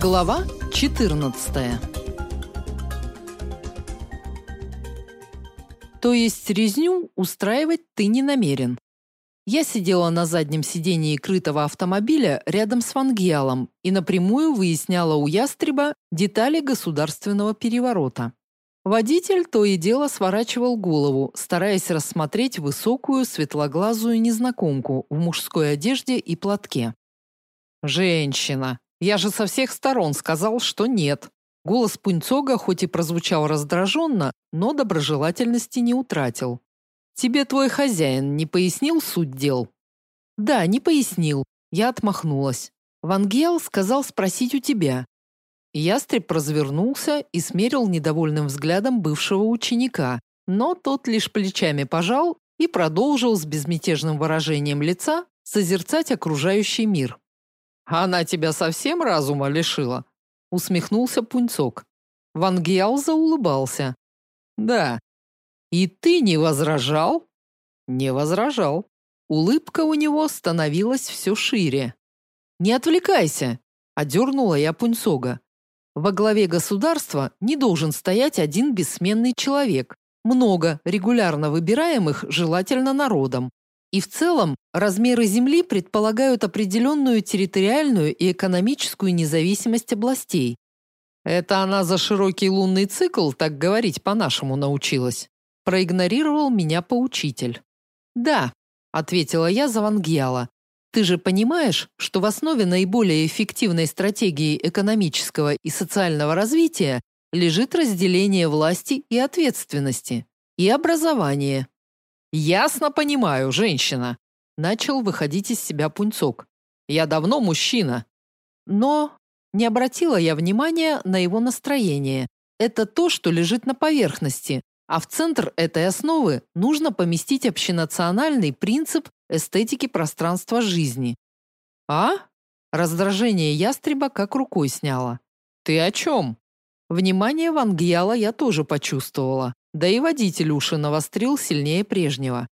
Глава 14. То есть резню устраивать ты не намерен. Я сидела на заднем сидении крытого автомобиля рядом с Вангиалом и напрямую выясняла у ястреба детали государственного переворота. Водитель то и дело сворачивал голову, стараясь рассмотреть высокую светлоглазую незнакомку в мужской одежде и платке. Женщина, я же со всех сторон сказал, что нет. Голос Пунцога хоть и прозвучал раздраженно, но доброжелательности не утратил. Тебе твой хозяин не пояснил суть дел? Да, не пояснил. Я отмахнулась. Вангел сказал спросить у тебя. Ястреб развернулся и смерил недовольным взглядом бывшего ученика, но тот лишь плечами пожал и продолжил с безмятежным выражением лица созерцать окружающий мир. Она тебя совсем разума лишила, усмехнулся Пунцок. Ван Гиал заулыбался. Да. И ты не возражал? Не возражал. Улыбка у него становилась все шире. Не отвлекайся, одернула я Пунцога. Во главе государства не должен стоять один бессменный человек. Много регулярно выбираемых, желательно народом. И в целом размеры земли предполагают определенную территориальную и экономическую независимость областей. Это она за широкий лунный цикл так говорить по-нашему научилась. Проигнорировал меня поучитель. Да, ответила я за Вангьяла. Ты же понимаешь, что в основе наиболее эффективной стратегии экономического и социального развития лежит разделение власти и ответственности и образование. Ясно понимаю, женщина, начал выходить из себя Пунцок. Я давно мужчина. Но не обратила я внимания на его настроение. Это то, что лежит на поверхности, а в центр этой основы нужно поместить общенациональный принцип эстетики пространства жизни. А? Раздражение ястреба как рукой сняло. Ты о чем? Внимание Вангьяла я тоже почувствовала. Да и водитель уши навострил сильнее прежнего.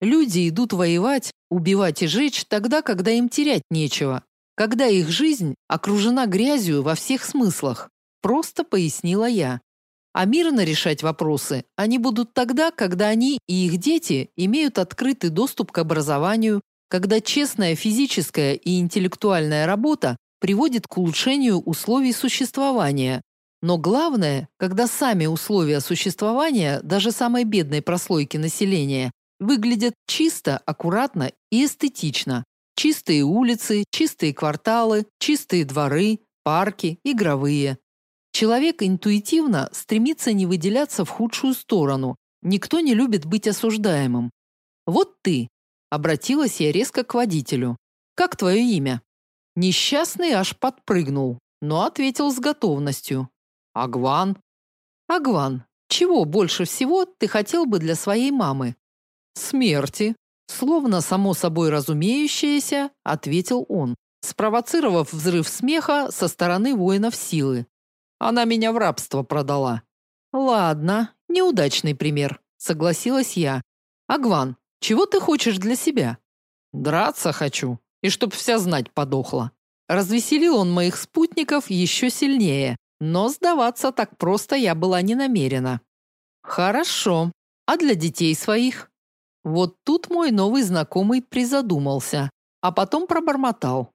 Люди идут воевать, убивать и жечь тогда, когда им терять нечего, когда их жизнь окружена грязью во всех смыслах, просто пояснила я. А мирно решать вопросы они будут тогда, когда они и их дети имеют открытый доступ к образованию, когда честная физическая и интеллектуальная работа приводит к улучшению условий существования, но главное, когда сами условия существования даже самой бедной прослойки населения выглядят чисто, аккуратно и эстетично. Чистые улицы, чистые кварталы, чистые дворы, парки, игровые. Человек интуитивно стремится не выделяться в худшую сторону. Никто не любит быть осуждаемым. Вот ты, обратилась я резко к водителю. Как твое имя? Несчастный аж подпрыгнул, но ответил с готовностью. Агван. Агван, чего больше всего ты хотел бы для своей мамы? Смерти, словно само собой разумеющееся, ответил он, спровоцировав взрыв смеха со стороны воинов силы. Она меня в рабство продала. Ладно, неудачный пример, согласилась я. Агван, чего ты хочешь для себя? Драться хочу, и чтоб вся знать подохла. Развеселил он моих спутников еще сильнее, но сдаваться так просто я была не намерена. Хорошо. А для детей своих? Вот тут мой новый знакомый призадумался, а потом пробормотал.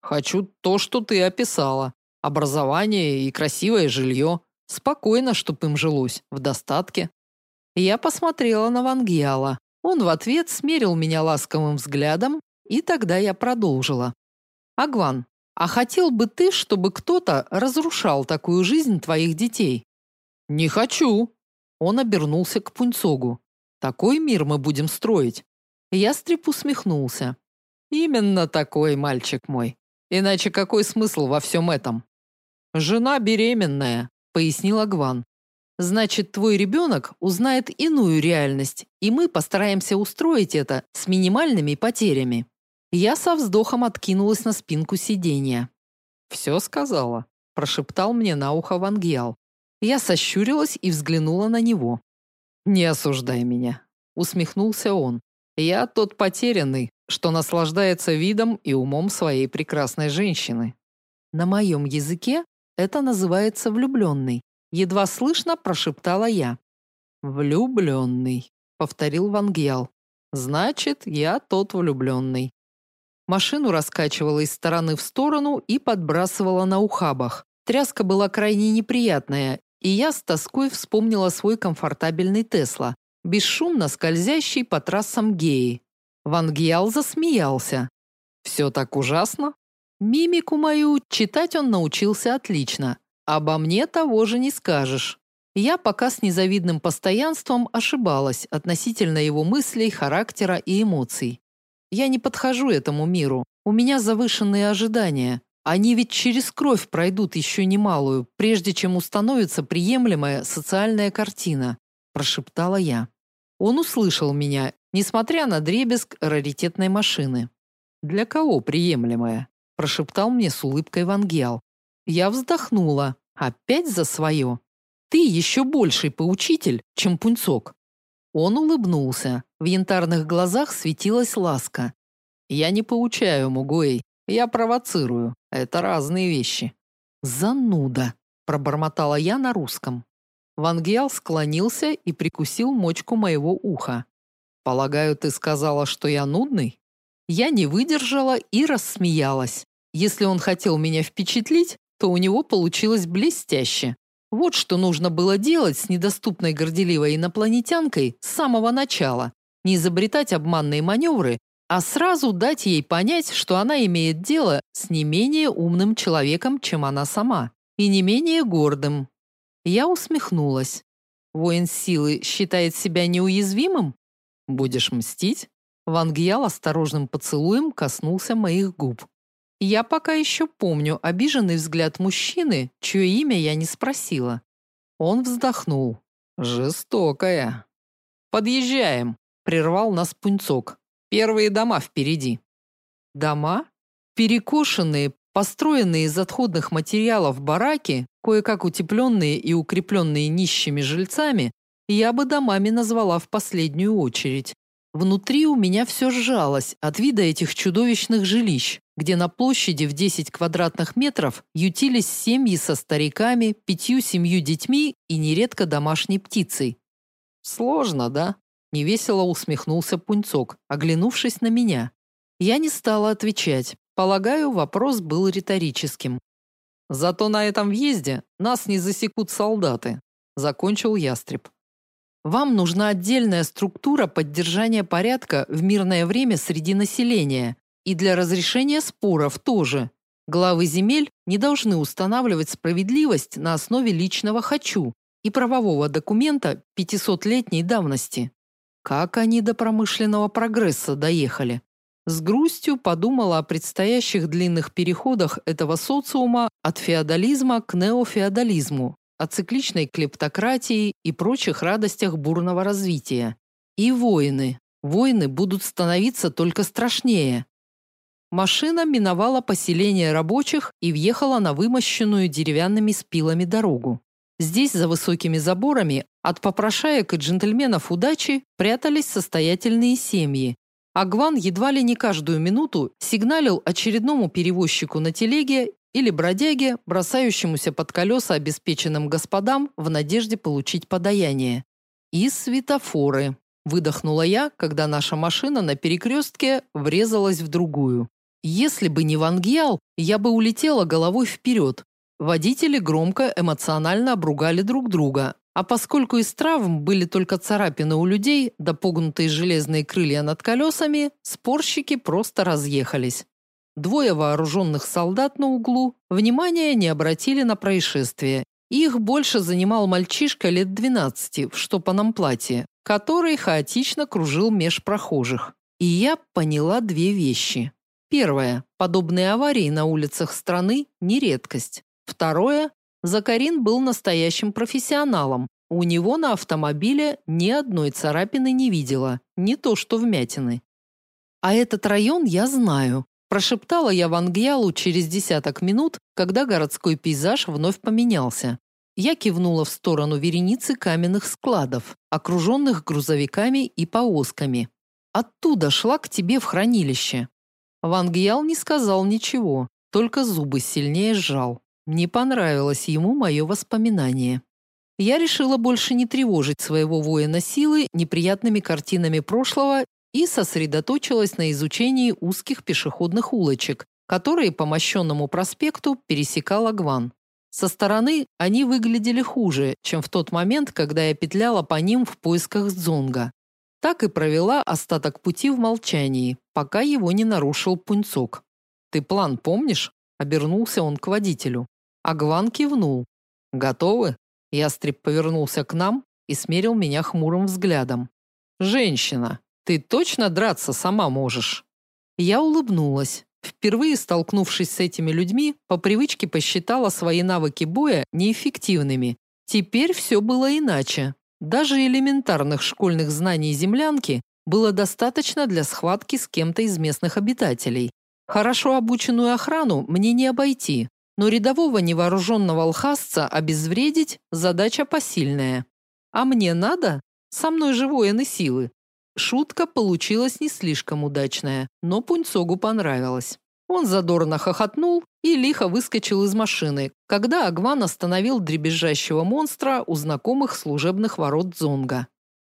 Хочу то, что ты описала. Образование и красивое жилье. Спокойно, чтоб им жилось, в достатке. Я посмотрела на Вангиала. Он в ответ смерил меня ласковым взглядом, и тогда я продолжила. Агван, а хотел бы ты, чтобы кто-то разрушал такую жизнь твоих детей? Не хочу. Он обернулся к Пунцогу. Такой мир мы будем строить. Ястреб усмехнулся. Именно такой, мальчик мой. Иначе какой смысл во всем этом? Жена беременная, пояснила Гван. Значит, твой ребенок узнает иную реальность, и мы постараемся устроить это с минимальными потерями. Я со вздохом откинулась на спинку сиденья. «Все сказала», – прошептал мне на ухо Вангиал. Я сощурилась и взглянула на него. «Не осуждай меня», – усмехнулся он. «Я тот потерянный, что наслаждается видом и умом своей прекрасной женщины». На моем языке это называется влюбленный. Едва слышно прошептала я. Влюбленный, повторил Вангьял. Значит, я тот влюбленный. Машину раскачивало из стороны в сторону и подбрасывало на ухабах. Тряска была крайне неприятная, и я с тоской вспомнила свой комфортабельный Тесла, бесшумно скользящий по трассам Геи. Ван Гиал засмеялся. «Все так ужасно?» Мимику мою читать он научился отлично. Обо мне того же не скажешь. Я пока с незавидным постоянством ошибалась относительно его мыслей, характера и эмоций. Я не подхожу этому миру. У меня завышенные ожидания. Они ведь через кровь пройдут еще немалую, прежде чем установится приемлемая социальная картина, прошептала я. Он услышал меня, несмотря на дребезг раритетной машины. Для кого приемлемая? прошептал мне с улыбкой Вангел. Я вздохнула. Опять за свое. Ты еще больший поучитель, чем Пунцок. Он улыбнулся. В янтарных глазах светилась ласка. Я не поучаю, Мугуэй. Я провоцирую. Это разные вещи. Зануда, пробормотала я на русском. Вангел склонился и прикусил мочку моего уха. Полагаю, ты сказала, что я нудный? Я не выдержала и рассмеялась. Если он хотел меня впечатлить, то у него получилось блестяще. Вот что нужно было делать с недоступной горделивой инопланетянкой с самого начала. Не изобретать обманные маневры, а сразу дать ей понять, что она имеет дело с не менее умным человеком, чем она сама, и не менее гордым. Я усмехнулась. Воин силы считает себя неуязвимым? Будешь мстить? Ван Гьял осторожным поцелуем коснулся моих губ. Я пока еще помню обиженный взгляд мужчины, чье имя я не спросила. Он вздохнул. Жестокая. Подъезжаем, прервал нас Пунцок. Первые дома впереди. Дома? Перекошенные, построенные из отходных материалов бараки, кое-как утепленные и укрепленные нищими жильцами, я бы домами назвала в последнюю очередь. Внутри у меня все сжалось от вида этих чудовищных жилищ, где на площади в 10 квадратных метров ютились семьи со стариками, пятью-семью детьми и нередко домашней птицей. Сложно, да? Невесело усмехнулся Пунцок, оглянувшись на меня. Я не стала отвечать. Полагаю, вопрос был риторическим. Зато на этом въезде нас не засекут солдаты, закончил ястреб. Вам нужна отдельная структура поддержания порядка в мирное время среди населения и для разрешения споров тоже. Главы земель не должны устанавливать справедливость на основе личного хочу и правового документа 500-летней давности. Как они до промышленного прогресса доехали? С грустью подумала о предстоящих длинных переходах этого социума от феодализма к неофеодализму, о цикличной клептократии и прочих радостях бурного развития. И войны. Войны будут становиться только страшнее. Машина миновала поселение рабочих и въехала на вымощенную деревянными спилами дорогу. Здесь, за высокими заборами, от попрошаек и джентльменов удачи прятались состоятельные семьи. Агван едва ли не каждую минуту сигналил очередному перевозчику на телеге или бродяге, бросающемуся под колеса обеспеченным господам в надежде получить подаяние. И светофоры. Выдохнула я, когда наша машина на перекрестке врезалась в другую. Если бы не Вангьял, я бы улетела головой вперед. Водители громко эмоционально обругали друг друга, а поскольку из травм были только царапины у людей да погнутые железные крылья над колесами, спорщики просто разъехались. Двое вооруженных солдат на углу внимания не обратили на происшествие. Их больше занимал мальчишка лет 12 в штопанном платье, который хаотично кружил меж прохожих. И я поняла две вещи. Первое. Подобные аварии на улицах страны не редкость. Второе. Закарин был настоящим профессионалом. У него на автомобиле ни одной царапины не видела, не то что вмятины. А этот район я знаю. Прошептала я Вангьялу через десяток минут, когда городской пейзаж вновь поменялся. Я кивнула в сторону вереницы каменных складов, окруженных грузовиками и повозками. Оттуда шла к тебе в хранилище. Вангьял не сказал ничего. только зубы сильнее сжал. Не понравилось ему мое воспоминание. Я решила больше не тревожить своего воина силы неприятными картинами прошлого и сосредоточилась на изучении узких пешеходных улочек, которые по мощенному проспекту пересекал Агван. Со стороны они выглядели хуже, чем в тот момент, когда я петляла по ним в поисках Дзонга. Так и провела остаток пути в молчании, пока его не нарушил Пунцок. «Ты план помнишь?» – обернулся он к водителю. Агван кивнул. «Готовы?» Ястреб повернулся к нам и смерил меня хмурым взглядом. «Женщина, ты точно драться сама можешь?» Я улыбнулась. Впервые столкнувшись с этими людьми, по привычке посчитала свои навыки боя неэффективными. Теперь все было иначе. Даже элементарных школьных знаний землянки было достаточно для схватки с кем-то из местных обитателей. Хорошо обученную охрану мне не обойти, но рядового невооруженного алхасца обезвредить – задача посильная. А мне надо? Со мной же воины силы. Шутка получилась не слишком удачная, но Пуньцогу понравилась. Он задорно хохотнул и лихо выскочил из машины, когда Агван остановил дребезжащего монстра у знакомых служебных ворот Зонга.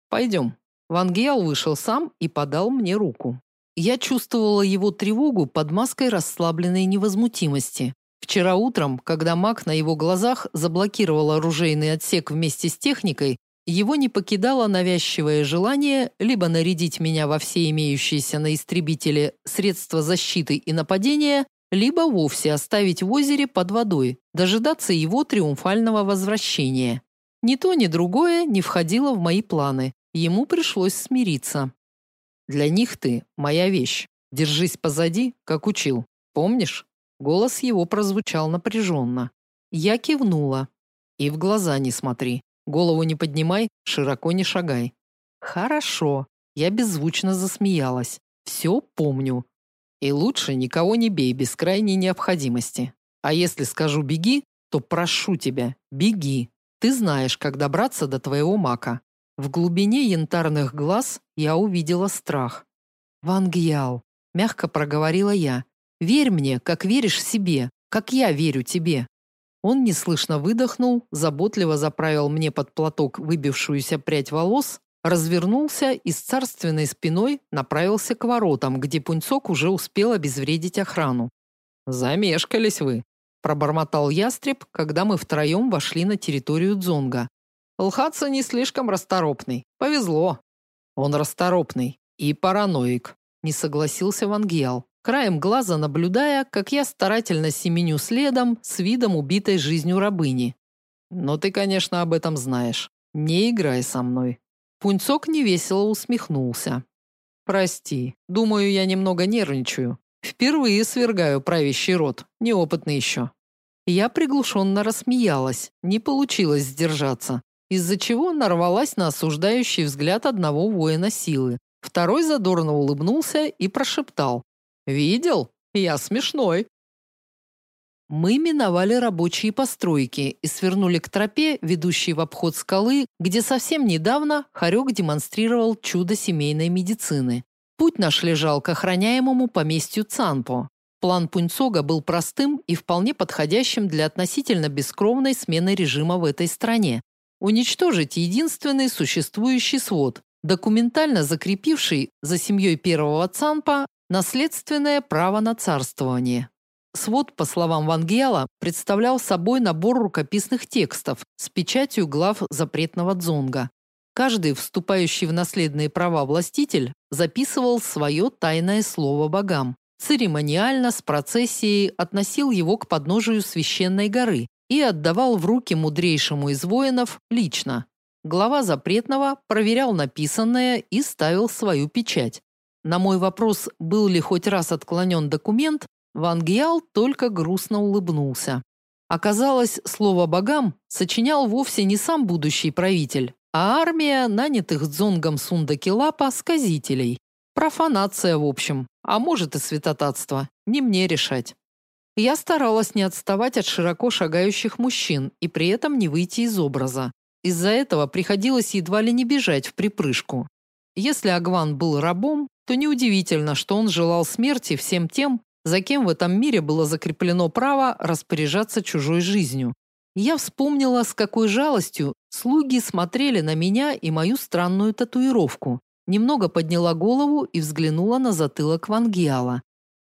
«Пойдем». Ван Геал вышел сам и подал мне руку. Я чувствовала его тревогу под маской расслабленной невозмутимости. Вчера утром, когда маг на его глазах заблокировал оружейный отсек вместе с техникой, его не покидало навязчивое желание либо нарядить меня во все имеющиеся на истребителе средства защиты и нападения, либо вовсе оставить в озере под водой, дожидаться его триумфального возвращения. Ни то, ни другое не входило в мои планы. Ему пришлось смириться. Для них ты моя вещь. Держись позади, как учил. Помнишь? Голос его прозвучал напряженно. Я кивнула. И в глаза не смотри. Голову не поднимай, широко не шагай. Хорошо. Я беззвучно засмеялась. Все помню. И лучше никого не бей без крайней необходимости. А если скажу беги, то прошу тебя, беги. Ты знаешь, как добраться до твоего мака. В глубине янтарных глаз я увидела страх. Вангьял, мягко проговорила я. Верь мне, как веришь себе, как я верю тебе. Он неслышно выдохнул, заботливо заправил мне под платок выбившуюся прядь волос, развернулся и с царственной спиной направился к воротам, где Пунцок уже успел обезвредить охрану. «Замешкались вы», – пробормотал ястреб, когда мы втроем вошли на территорию Дзонга. «Лхатса не слишком расторопный. Повезло». «Он расторопный и параноик», – не согласился Вангиал краем глаза наблюдая, как я старательно семеню следом с видом убитой жизнью рабыни. Но ты, конечно, об этом знаешь. Не играй со мной. Пунцок невесело усмехнулся. Прости, думаю, я немного нервничаю. Впервые свергаю правящий род, неопытный еще. Я приглушенно рассмеялась, не получилось сдержаться, из-за чего нарвалась на осуждающий взгляд одного воина силы. Второй задорно улыбнулся и прошептал: Видел? Я смешной. Мы миновали рабочие постройки и свернули к тропе, ведущей в обход скалы, где совсем недавно Харек демонстрировал чудо семейной медицины. Путь наш лежал к охраняемому поместью Цанпо. План Пуньцога был простым и вполне подходящим для относительно бескровной смены режима в этой стране. Уничтожить единственный существующий свод, документально закрепивший за семьей первого Цанпа Наследственное право на царствование. Свод, по словам Вангела, представлял собой набор рукописных текстов с печатью глав запретного дзонга. Каждый вступающий в наследные права властитель записывал свое тайное слово богам. Церемониально с процессией относил его к подножию священной горы и отдавал в руки мудрейшему из воинов лично. Глава запретного проверял написанное и ставил свою печать. На мой вопрос, был ли хоть раз отклонен документ, Ван Гиал только грустно улыбнулся. Оказалось, слово богам сочинял вовсе не сам будущий правитель, а армия нанятых дзонгом Сундакилапа сказителей. Профанация, в общем, а может и святотатство. Не мне решать. Я старалась не отставать от широко шагающих мужчин и при этом не выйти из образа. Из-за этого приходилось едва ли не бежать в припрыжку. Если Агван был рабом, то неудивительно, что он желал смерти всем тем, за кем в этом мире было закреплено право распоряжаться чужой жизнью. Я вспомнила, с какой жалостью слуги смотрели на меня и мою странную татуировку. Немного подняла голову и взглянула на затылок Вангиала.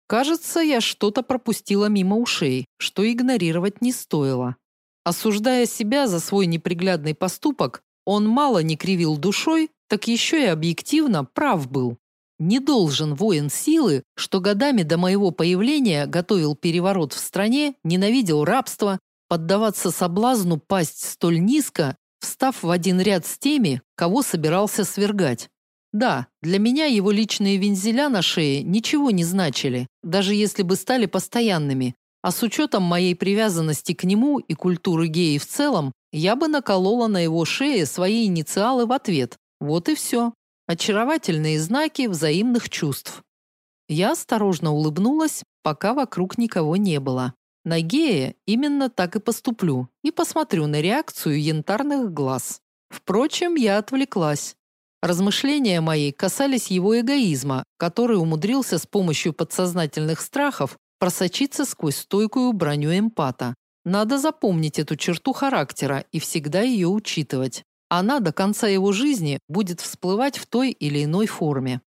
Кажется, я что-то пропустила мимо ушей, что игнорировать не стоило. Осуждая себя за свой неприглядный поступок, он мало не кривил душой, так еще и объективно прав был. Не должен воин силы, что годами до моего появления готовил переворот в стране, ненавидел рабство, поддаваться соблазну пасть столь низко, встав в один ряд с теми, кого собирался свергать. Да, для меня его личные вензеля на шее ничего не значили, даже если бы стали постоянными. А с учетом моей привязанности к нему и культуры геи в целом, я бы наколола на его шее свои инициалы в ответ. Вот и все. Очаровательные знаки взаимных чувств. Я осторожно улыбнулась, пока вокруг никого не было. На гея именно так и поступлю и посмотрю на реакцию янтарных глаз. Впрочем, я отвлеклась. Размышления мои касались его эгоизма, который умудрился с помощью подсознательных страхов просочиться сквозь стойкую броню эмпата. Надо запомнить эту черту характера и всегда ее учитывать. Она до конца его жизни будет всплывать в той или иной форме.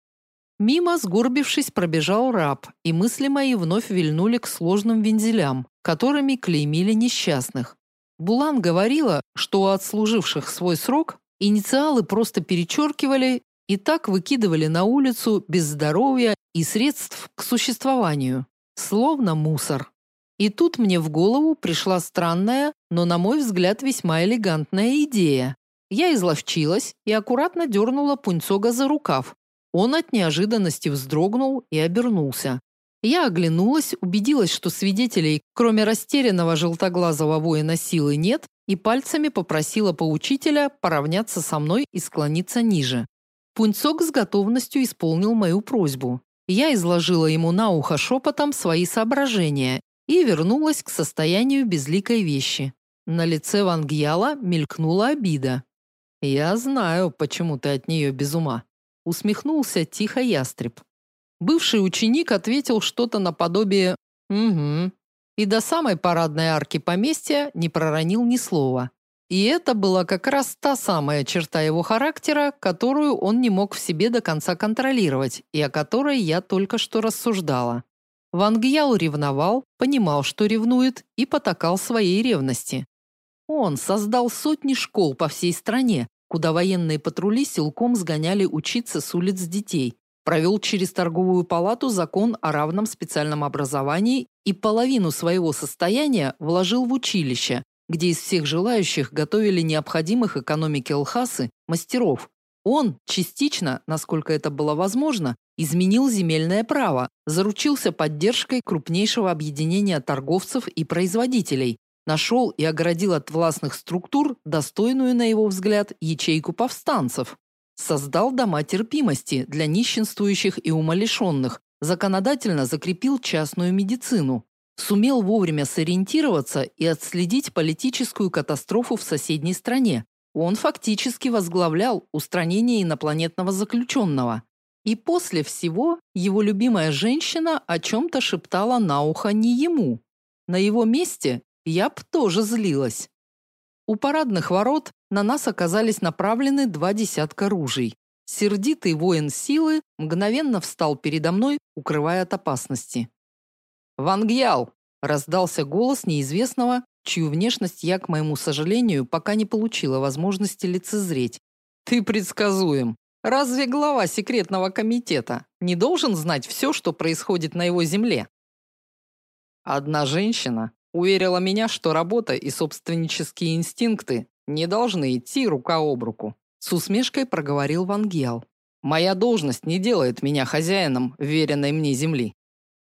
Мимо, сгорбившись, пробежал раб, и мысли мои вновь вильнули к сложным вензелям, которыми клеймили несчастных. Булан говорила, что у отслуживших свой срок инициалы просто перечеркивали и так выкидывали на улицу без здоровья и средств к существованию, словно мусор. И тут мне в голову пришла странная, но, на мой взгляд, весьма элегантная идея. Я изловчилась и аккуратно дернула Пунцога за рукав. Он от неожиданности вздрогнул и обернулся. Я оглянулась, убедилась, что свидетелей, кроме растерянного желтоглазого воина силы, нет, и пальцами попросила поучителя поравняться со мной и склониться ниже. Пунцок с готовностью исполнил мою просьбу. Я изложила ему на ухо шепотом свои соображения и вернулась к состоянию безликой вещи. На лице Вангьяла мелькнула обида. «Я знаю, почему ты от нее без ума», — усмехнулся тихо ястреб. Бывший ученик ответил что-то наподобие «Угу», и до самой парадной арки поместья не проронил ни слова. И это была как раз та самая черта его характера, которую он не мог в себе до конца контролировать и о которой я только что рассуждала. Ван Гьял ревновал, понимал, что ревнует, и потакал своей ревности. Он создал сотни школ по всей стране, куда военные патрули силком сгоняли учиться с улиц детей. Провел через торговую палату закон о равном специальном образовании и половину своего состояния вложил в училище, где из всех желающих готовили необходимых экономике Лхасы мастеров. Он частично, насколько это было возможно, изменил земельное право, заручился поддержкой крупнейшего объединения торговцев и производителей, нашел и оградил от властных структур достойную, на его взгляд, ячейку повстанцев. Создал дома терпимости для нищенствующих и умалишенных, законодательно закрепил частную медицину. Сумел вовремя сориентироваться и отследить политическую катастрофу в соседней стране. Он фактически возглавлял устранение инопланетного заключенного. И после всего его любимая женщина о чем-то шептала на ухо не ему. На его месте я б тоже злилась. У парадных ворот на нас оказались направлены два десятка ружей. Сердитый воин силы мгновенно встал передо мной, укрывая от опасности. «Вангьял!» – раздался голос неизвестного, чью внешность я, к моему сожалению, пока не получила возможности лицезреть. «Ты предсказуем. Разве глава секретного комитета не должен знать все, что происходит на его земле?» Одна женщина Уверила меня, что работа и собственнические инстинкты не должны идти рука об руку. С усмешкой проговорил Ван Гиал. Моя должность не делает меня хозяином веренной мне земли.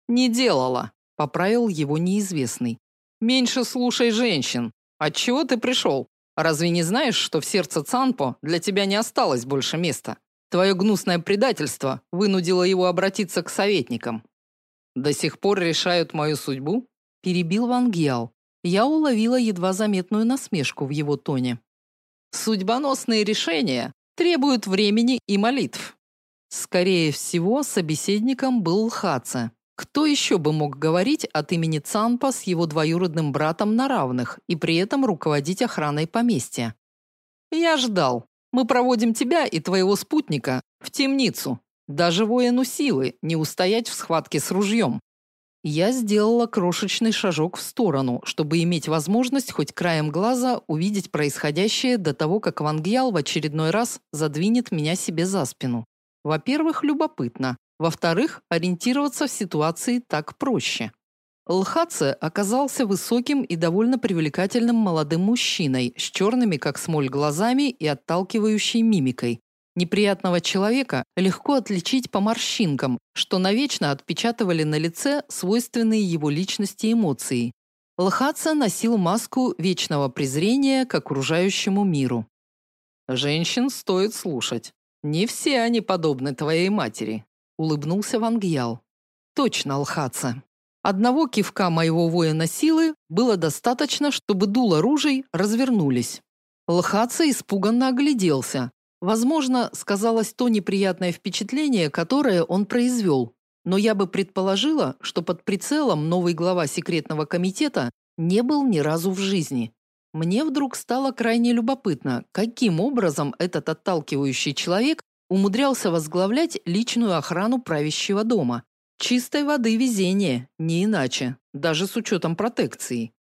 Не делала, поправил его неизвестный. Меньше слушай женщин. Отчего ты пришел? Разве не знаешь, что в сердце Цанпо для тебя не осталось больше места? Твое гнусное предательство вынудило его обратиться к советникам. До сих пор решают мою судьбу? перебил Ван Гиал. Я уловила едва заметную насмешку в его тоне. Судьбоносные решения требуют времени и молитв. Скорее всего, собеседником был Хаце. Кто еще бы мог говорить от имени Цанпа с его двоюродным братом на равных и при этом руководить охраной поместья? Я ждал. Мы проводим тебя и твоего спутника в темницу. Даже воину силы не устоять в схватке с ружьем. Я сделала крошечный шажок в сторону, чтобы иметь возможность хоть краем глаза увидеть происходящее до того, как Ван Гьял в очередной раз задвинет меня себе за спину. Во-первых, любопытно. Во-вторых, ориентироваться в ситуации так проще. Лхаце оказался высоким и довольно привлекательным молодым мужчиной с черными, как смоль, глазами и отталкивающей мимикой, Неприятного человека легко отличить по морщинкам, что навечно отпечатывали на лице свойственные его личности эмоции. Лхаца носил маску вечного презрения к окружающему миру. Женщин стоит слушать. Не все они подобны твоей матери, улыбнулся Вангьял. Точно, Лхаца. Одного кивка моего воина силы было достаточно, чтобы дуло ружей развернулись. Лхаца испуганно огляделся, Возможно, сказалось то неприятное впечатление, которое он произвел. Но я бы предположила, что под прицелом новый глава секретного комитета не был ни разу в жизни. Мне вдруг стало крайне любопытно, каким образом этот отталкивающий человек умудрялся возглавлять личную охрану правящего дома. Чистой воды везение, не иначе, даже с учетом протекции.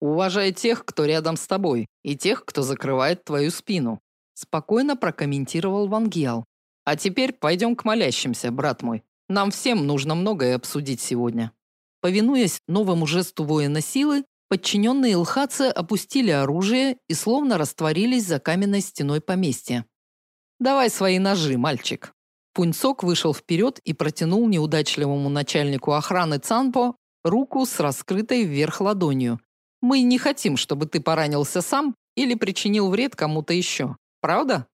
Уважай тех, кто рядом с тобой, и тех, кто закрывает твою спину спокойно прокомментировал Вангел. А теперь пойдем к молящимся, брат мой. Нам всем нужно многое обсудить сегодня. Повинуясь новому жесту воина силы, подчиненные Илхаце опустили оружие и словно растворились за каменной стеной поместья. Давай свои ножи, мальчик. Пуньцок вышел вперед и протянул неудачливому начальнику охраны Цанпо руку с раскрытой вверх ладонью. Мы не хотим, чтобы ты поранился сам или причинил вред кому-то еще. Правда?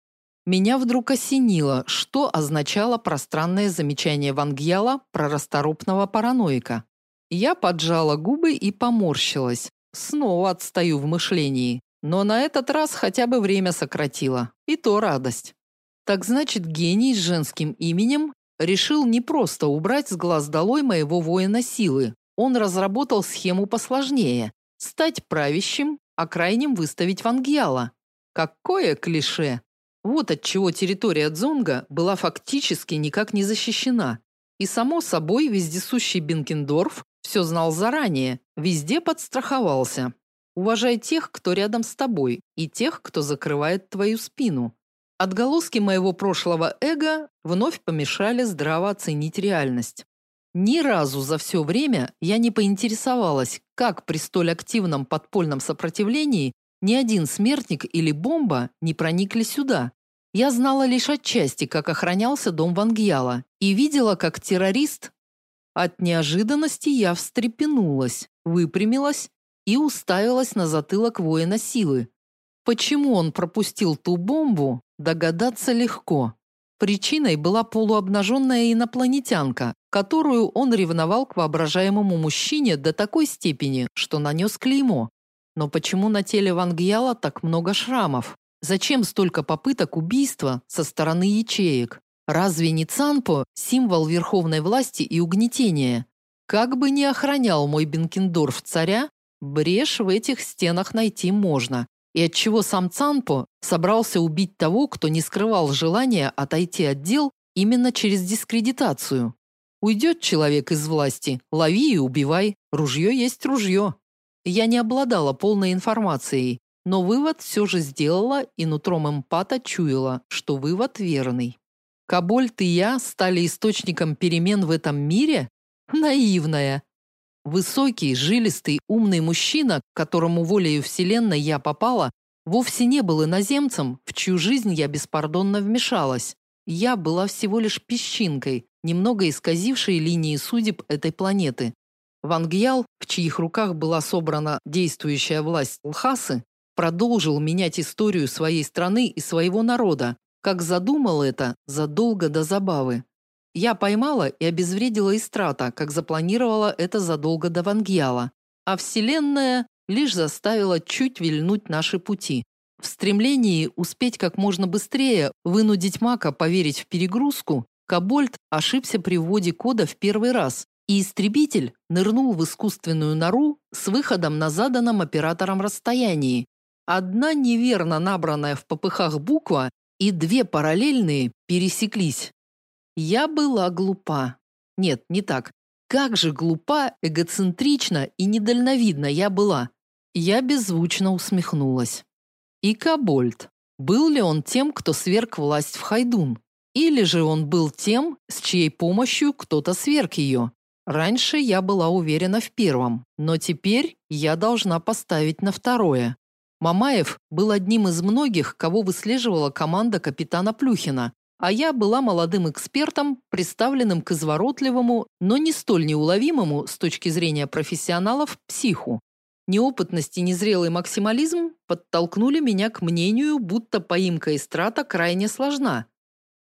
Меня вдруг осенило, что означало пространное замечание Вангьяла про расторопного параноика. Я поджала губы и поморщилась. Снова отстаю в мышлении, но на этот раз хотя бы время сократила. И то радость. Так значит, гений с женским именем решил не просто убрать с глаз долой моего воина силы. Он разработал схему посложнее стать правящим, а крайним выставить Вангьяла. Какое клише! Вот от чего территория Дзонга была фактически никак не защищена. И само собой вездесущий Бенкендорф все знал заранее, везде подстраховался. Уважай тех, кто рядом с тобой, и тех, кто закрывает твою спину. Отголоски моего прошлого эго вновь помешали здраво оценить реальность. Ни разу за все время я не поинтересовалась, как при столь активном подпольном сопротивлении ни один смертник или бомба не проникли сюда. Я знала лишь отчасти, как охранялся дом Вангьяла, и видела, как террорист... От неожиданности я встрепенулась, выпрямилась и уставилась на затылок воина силы. Почему он пропустил ту бомбу, догадаться легко. Причиной была полуобнаженная инопланетянка, которую он ревновал к воображаемому мужчине до такой степени, что нанес клеймо. Но почему на теле Вангьяла так много шрамов? Зачем столько попыток убийства со стороны ячеек? Разве не Цанпо символ верховной власти и угнетения? Как бы ни охранял мой Бенкендорф царя, брешь в этих стенах найти можно. И отчего сам Цанпо собрался убить того, кто не скрывал желания отойти от дел именно через дискредитацию? Уйдет человек из власти, лови и убивай. Ружье есть ружье. Я не обладала полной информацией, но вывод все же сделала и нутром эмпата чуяла, что вывод верный. Кабольт и я стали источником перемен в этом мире? Наивная. Высокий, жилистый, умный мужчина, к которому волею вселенной я попала, вовсе не был иноземцем, в чью жизнь я беспардонно вмешалась. Я была всего лишь песчинкой, немного исказившей линии судеб этой планеты, Ван Гьял, в чьих руках была собрана действующая власть Лхасы, продолжил менять историю своей страны и своего народа, как задумал это задолго до забавы. Я поймала и обезвредила Истрата, как запланировала это задолго до Вангьяла, а Вселенная лишь заставила чуть вильнуть наши пути. В стремлении успеть как можно быстрее вынудить Мака поверить в перегрузку, Кабольд ошибся при вводе кода в первый раз и истребитель нырнул в искусственную нору с выходом на заданном оператором расстоянии. Одна неверно набранная в попыхах буква и две параллельные пересеклись. Я была глупа. Нет, не так. Как же глупа, эгоцентрична и недальновидна я была. Я беззвучно усмехнулась. И Кабольд. Был ли он тем, кто сверг власть в Хайдун? Или же он был тем, с чьей помощью кто-то сверг ее? Раньше я была уверена в первом, но теперь я должна поставить на второе. Мамаев был одним из многих, кого выслеживала команда капитана Плюхина, а я была молодым экспертом, представленным к изворотливому, но не столь неуловимому с точки зрения профессионалов психу. Неопытность и незрелый максимализм подтолкнули меня к мнению, будто поимка Истрата крайне сложна.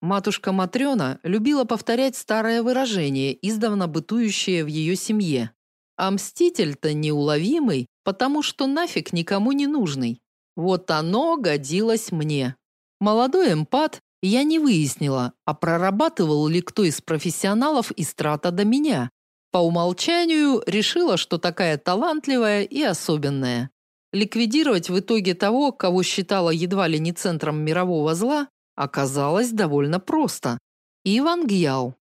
Матушка Матрёна любила повторять старое выражение, издавна бытующее в ее семье. А мститель-то неуловимый, потому что нафиг никому не нужный. Вот оно годилось мне. Молодой эмпат, я не выяснила, а прорабатывал ли кто из профессионалов Истрата до меня. По умолчанию решила, что такая талантливая и особенная. Ликвидировать в итоге того, кого считала едва ли не центром мирового зла, оказалось довольно просто. Иван Гьял.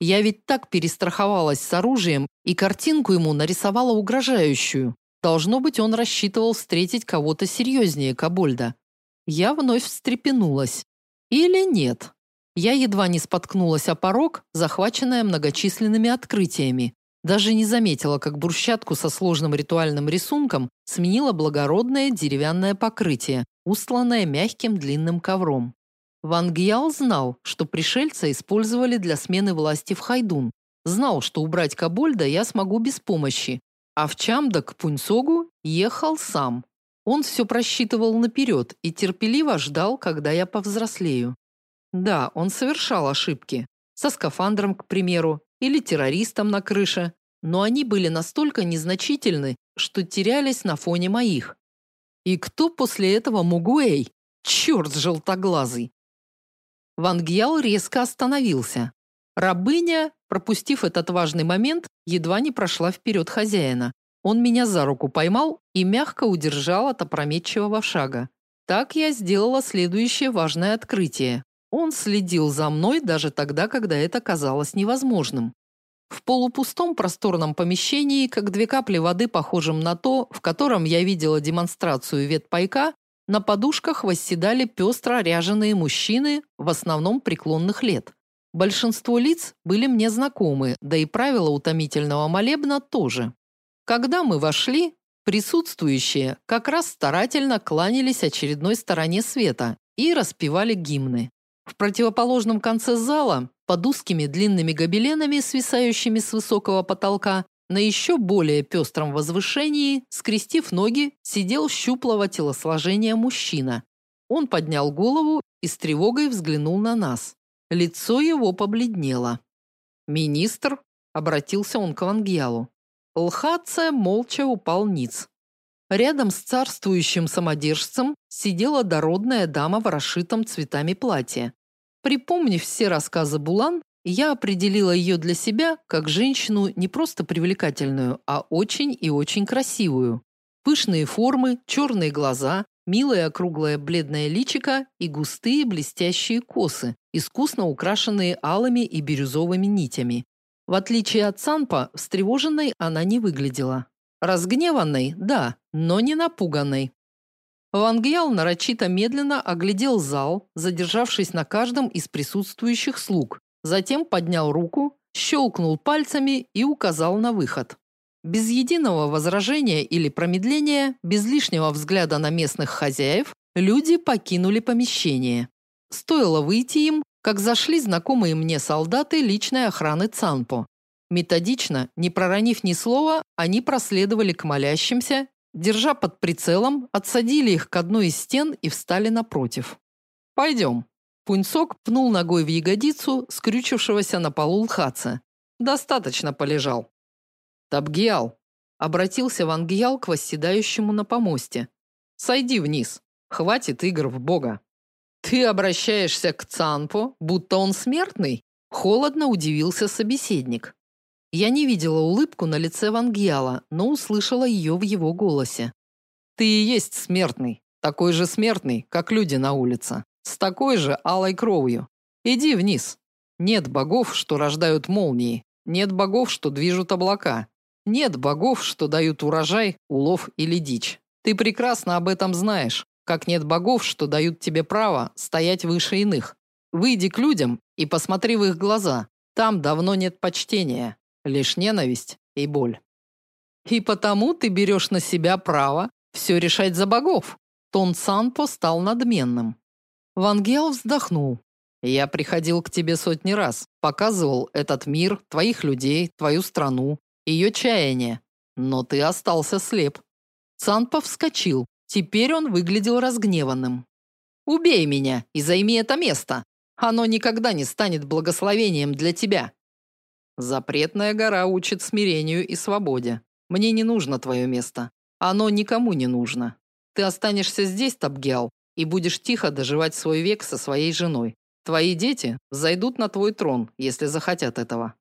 Я ведь так перестраховалась с оружием и картинку ему нарисовала угрожающую. Должно быть, он рассчитывал встретить кого-то серьезнее Кабольда. Я вновь встрепенулась. Или нет? Я едва не споткнулась о порог, захваченная многочисленными открытиями. Даже не заметила, как брусчатку со сложным ритуальным рисунком сменило благородное деревянное покрытие, устланное мягким длинным ковром. Ван Гьял знал, что пришельца использовали для смены власти в Хайдун. Знал, что убрать Кабольда я смогу без помощи. А в Чамда к Пуньсогу ехал сам. Он все просчитывал наперед и терпеливо ждал, когда я повзрослею. Да, он совершал ошибки. Со скафандром, к примеру, или террористом на крыше. Но они были настолько незначительны, что терялись на фоне моих. И кто после этого Мугуэй? Черт желтоглазый! Ван Гьял резко остановился. Рабыня, пропустив этот важный момент, едва не прошла вперед хозяина. Он меня за руку поймал и мягко удержал от опрометчивого шага. Так я сделала следующее важное открытие. Он следил за мной даже тогда, когда это казалось невозможным. В полупустом просторном помещении, как две капли воды, похожем на то, в котором я видела демонстрацию ветпайка, на подушках восседали пестро ряженые мужчины, в основном преклонных лет. Большинство лиц были мне знакомы, да и правила утомительного молебна тоже. Когда мы вошли, присутствующие как раз старательно кланялись очередной стороне света и распевали гимны. В противоположном конце зала, под узкими длинными гобеленами, свисающими с высокого потолка, на еще более пестром возвышении, скрестив ноги, сидел щуплого телосложения мужчина. Он поднял голову и с тревогой взглянул на нас. Лицо его побледнело. «Министр?» – обратился он к Вангьялу. Лхаце молча упал ниц. Рядом с царствующим самодержцем сидела дородная дама в расшитом цветами платье. Припомнив все рассказы Булан, я определила ее для себя как женщину не просто привлекательную, а очень и очень красивую. Пышные формы, черные глаза, милое округлое бледное личико и густые блестящие косы, искусно украшенные алыми и бирюзовыми нитями. В отличие от Санпа, встревоженной она не выглядела. Разгневанной, да, но не напуганной. Ван Гьял нарочито медленно оглядел зал, задержавшись на каждом из присутствующих слуг. Затем поднял руку, щелкнул пальцами и указал на выход. Без единого возражения или промедления, без лишнего взгляда на местных хозяев, люди покинули помещение. Стоило выйти им, как зашли знакомые мне солдаты личной охраны Цанпо. Методично, не проронив ни слова, они проследовали к молящимся, держа под прицелом, отсадили их к одной из стен и встали напротив. «Пойдем». Пуньцок пнул ногой в ягодицу скрючившегося на полу лхаца. «Достаточно полежал». «Табгиал», — обратился Ван Гиял к восседающему на помосте. «Сойди вниз. Хватит игр в бога». «Ты обращаешься к Цанпо, будто он смертный?» Холодно удивился собеседник. Я не видела улыбку на лице Вангьяла, но услышала ее в его голосе. Ты и есть смертный, такой же смертный, как люди на улице, с такой же алой кровью. Иди вниз. Нет богов, что рождают молнии, нет богов, что движут облака. Нет богов, что дают урожай, улов или дичь. Ты прекрасно об этом знаешь, как нет богов, что дают тебе право стоять выше иных. Выйди к людям и посмотри в их глаза. Там давно нет почтения лишь ненависть и боль. И потому ты берешь на себя право все решать за богов. Тон Санпо стал надменным. Вангел вздохнул. Я приходил к тебе сотни раз, показывал этот мир, твоих людей, твою страну, ее чаяние, но ты остался слеп. Санпо вскочил. Теперь он выглядел разгневанным. Убей меня и займи это место. Оно никогда не станет благословением для тебя. Запретная гора учит смирению и свободе. Мне не нужно твое место. Оно никому не нужно. Ты останешься здесь, Табгиал, и будешь тихо доживать свой век со своей женой. Твои дети зайдут на твой трон, если захотят этого.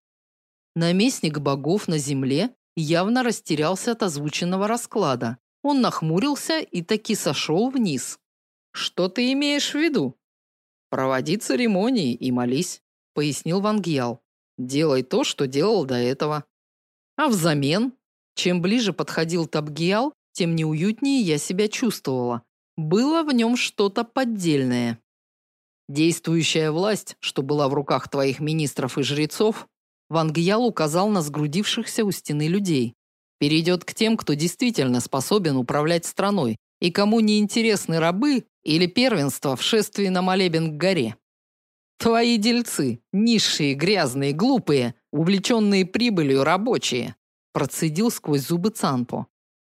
Наместник богов на земле явно растерялся от озвученного расклада. Он нахмурился и таки сошел вниз. Что ты имеешь в виду? Проводи церемонии и молись, пояснил Вангьял. Делай то, что делал до этого. А взамен, чем ближе подходил Табгиал, тем неуютнее я себя чувствовала. Было в нем что-то поддельное. Действующая власть, что была в руках твоих министров и жрецов, Ван указал на сгрудившихся у стены людей. Перейдет к тем, кто действительно способен управлять страной, и кому не интересны рабы или первенство в шествии на молебен к горе. Твои дельцы, низшие, грязные, глупые, увлеченные прибылью рабочие, процедил сквозь зубы Цанпо.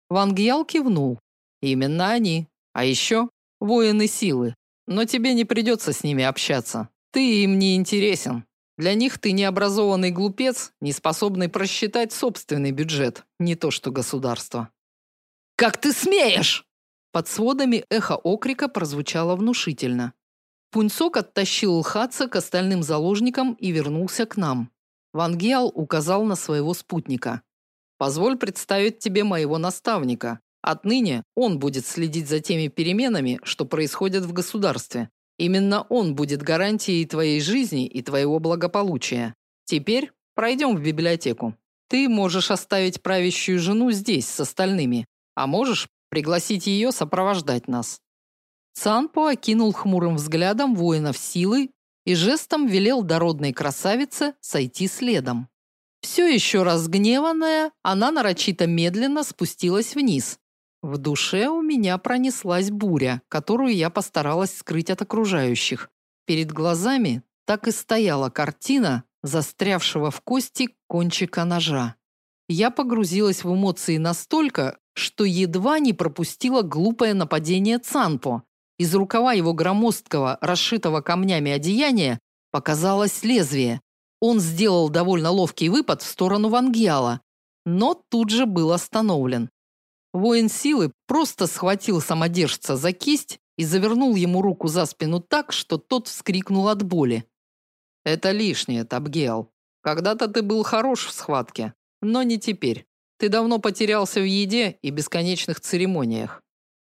Ван Гьял кивнул. Именно они. А еще воины силы. Но тебе не придется с ними общаться. Ты им не интересен. Для них ты необразованный глупец, не способный просчитать собственный бюджет, не то что государство. Как ты смеешь? Под сводами эхо окрика прозвучало внушительно. Пунцок оттащил Лхаца к остальным заложникам и вернулся к нам. Ван Гиал указал на своего спутника. Позволь представить тебе моего наставника. Отныне он будет следить за теми переменами, что происходят в государстве. Именно он будет гарантией твоей жизни и твоего благополучия. Теперь пройдем в библиотеку. Ты можешь оставить правящую жену здесь с остальными, а можешь пригласить ее сопровождать нас. Цанпо окинул хмурым взглядом воинов силы и жестом велел дородной красавице сойти следом. Все еще разгневанная, она нарочито медленно спустилась вниз. В душе у меня пронеслась буря, которую я постаралась скрыть от окружающих. Перед глазами так и стояла картина застрявшего в кости кончика ножа. Я погрузилась в эмоции настолько, что едва не пропустила глупое нападение Цанпо, из рукава его громоздкого, расшитого камнями одеяния показалось лезвие. Он сделал довольно ловкий выпад в сторону Вангьяла, но тут же был остановлен. Воин силы просто схватил самодержца за кисть и завернул ему руку за спину так, что тот вскрикнул от боли. Это лишнее, Табгел. Когда-то ты был хорош в схватке, но не теперь. Ты давно потерялся в еде и бесконечных церемониях.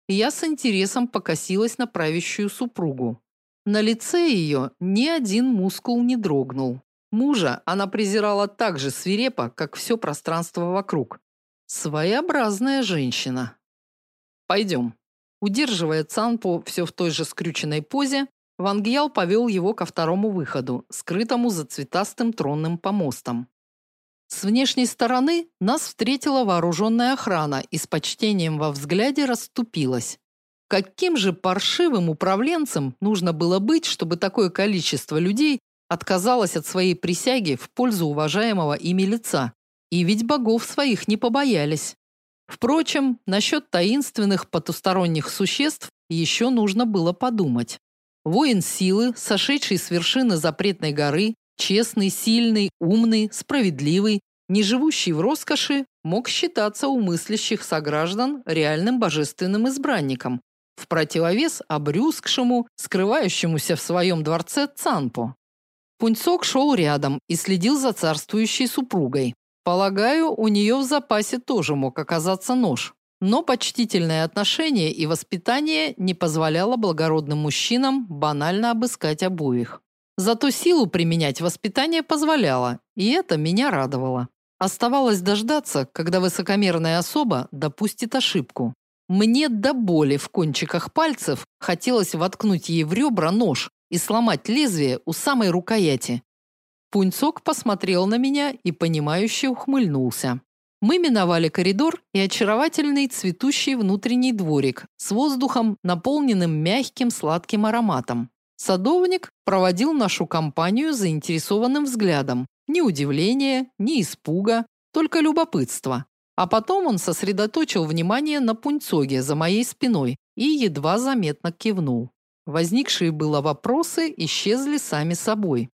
Я с интересом покосилась на правящую супругу. На лице ее ни один мускул не дрогнул. Мужа она презирала так же свирепо, как все пространство вокруг. Своеобразная женщина. «Пойдем». Удерживая Цанпо все в той же скрюченной позе, Вангьял повел его ко второму выходу, скрытому за цветастым тронным помостом. С внешней стороны нас встретила вооруженная охрана и с почтением во взгляде расступилась. Каким же паршивым управленцем нужно было быть, чтобы такое количество людей отказалось от своей присяги в пользу уважаемого ими лица? И ведь богов своих не побоялись. Впрочем, насчет таинственных потусторонних существ еще нужно было подумать. Воин силы, сошедший с вершины запретной горы, Честный, сильный, умный, справедливый, не живущий в роскоши, мог считаться у мыслящих сограждан реальным божественным избранником, в противовес обрюзгшему, скрывающемуся в своем дворце Цанпо. Пунцок шел рядом и следил за царствующей супругой. Полагаю, у нее в запасе тоже мог оказаться нож. Но почтительное отношение и воспитание не позволяло благородным мужчинам банально обыскать обоих. Зато силу применять воспитание позволяло, и это меня радовало. Оставалось дождаться, когда высокомерная особа допустит ошибку. Мне до боли в кончиках пальцев хотелось воткнуть ей в ребра нож и сломать лезвие у самой рукояти. Пунцок посмотрел на меня и понимающе ухмыльнулся. Мы миновали коридор и очаровательный цветущий внутренний дворик с воздухом, наполненным мягким сладким ароматом. Садовник проводил нашу компанию заинтересованным взглядом. Ни удивления, ни испуга, только любопытство. А потом он сосредоточил внимание на пунцоге за моей спиной и едва заметно кивнул. Возникшие было вопросы исчезли сами собой.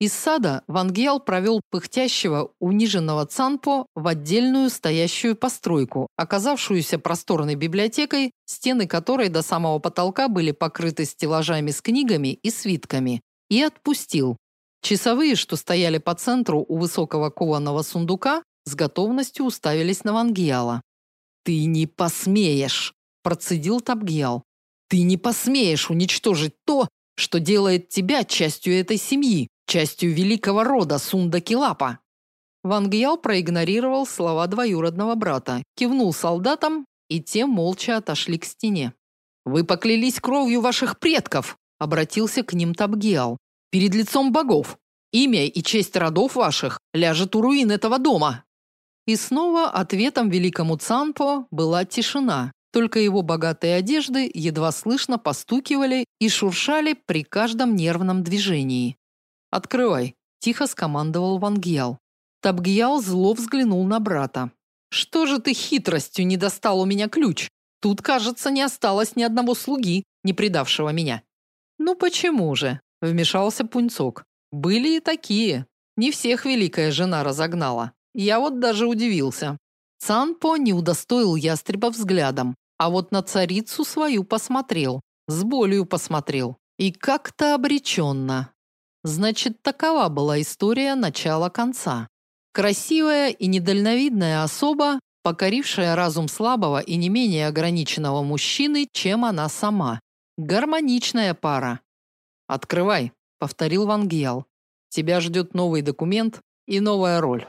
Из сада Вангел провел пыхтящего, униженного Цанпо в отдельную стоящую постройку, оказавшуюся просторной библиотекой, стены которой до самого потолка были покрыты стеллажами с книгами и свитками, и отпустил. Часовые, что стояли по центру у высокого кованого сундука, с готовностью уставились на Вангиала. «Ты не посмеешь!» – процедил Табгиал. «Ты не посмеешь уничтожить то, что делает тебя частью этой семьи, частью великого рода Сундакилапа. Ван Гьял проигнорировал слова двоюродного брата, кивнул солдатам, и те молча отошли к стене. Вы поклялись кровью ваших предков, обратился к ним Табгиал. Перед лицом богов. Имя и честь родов ваших ляжет у руин этого дома. И снова ответом великому Цанпо была тишина. Только его богатые одежды едва слышно постукивали и шуршали при каждом нервном движении. «Открывай», – тихо скомандовал Вангьял. Табгьял зло взглянул на брата. «Что же ты хитростью не достал у меня ключ? Тут, кажется, не осталось ни одного слуги, не предавшего меня». «Ну почему же?» – вмешался Пунцок. «Были и такие. Не всех великая жена разогнала. Я вот даже удивился». Цанпо не удостоил ястреба взглядом, а вот на царицу свою посмотрел, с болью посмотрел. И как-то обреченно. Значит, такова была история начала конца. Красивая и недальновидная особа, покорившая разум слабого и не менее ограниченного мужчины, чем она сама. Гармоничная пара. Открывай, повторил Вангиал. Тебя ждет новый документ и новая роль.